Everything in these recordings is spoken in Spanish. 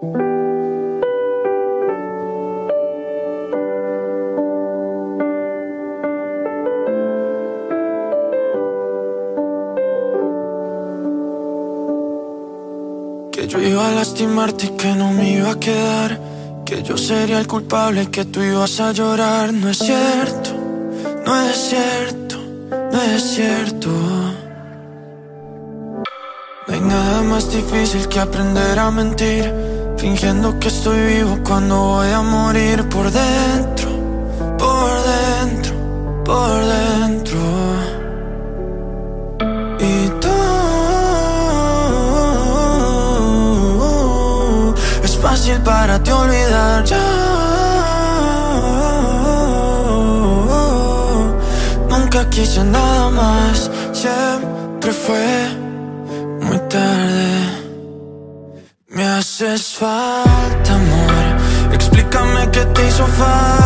Que yo iba a lastimarte y que no me iba a quedar. Que yo sería el culpable que tú ibas a llorar. No es cierto, no es cierto, no es cierto. No hay nada más difícil que aprender a mentir. Fingiendo que estoy vivo cuando voy a morir por dentro, por dentro, por dentro. Y tú es fácil para ti olvidar ya. Nunca quise nada más, siempre fue haces falta, amor. Explícame qué te hizo falta,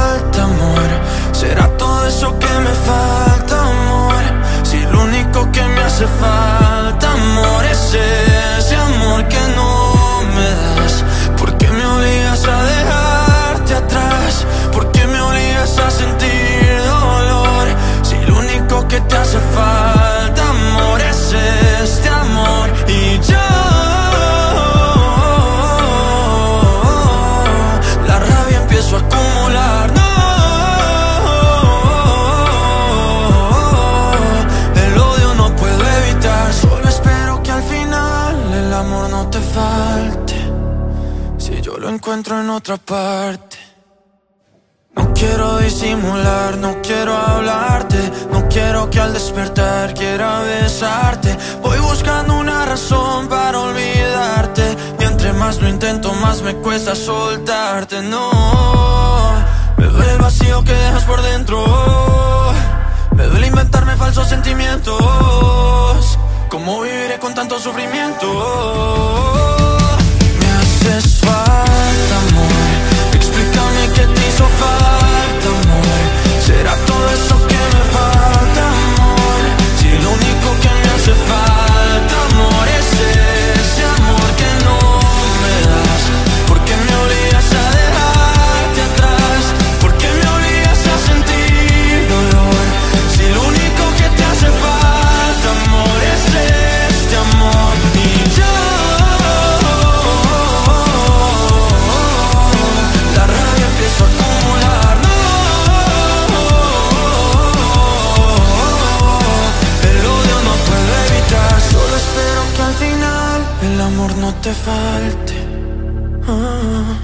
encuentro en otra parte. No quiero disimular, no quiero hablarte, no quiero que al despertar quiera besarte. Voy buscando una razón para olvidarte. Y entre más lo intento, más me cuesta soltarte. No, me duele el vacío que dejas por dentro. Me duele inventarme falsos sentimientos. ¿Cómo viviré con tanto sufrimiento? El amor no te falte Ah.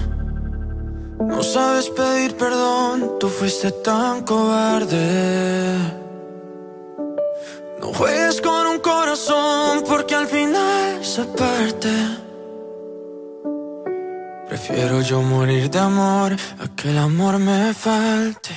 No sabes pedir perdón, tú fuiste tan cobarde No juegues con un corazón porque al final se parte Prefiero yo morir de amor a que el amor me falte.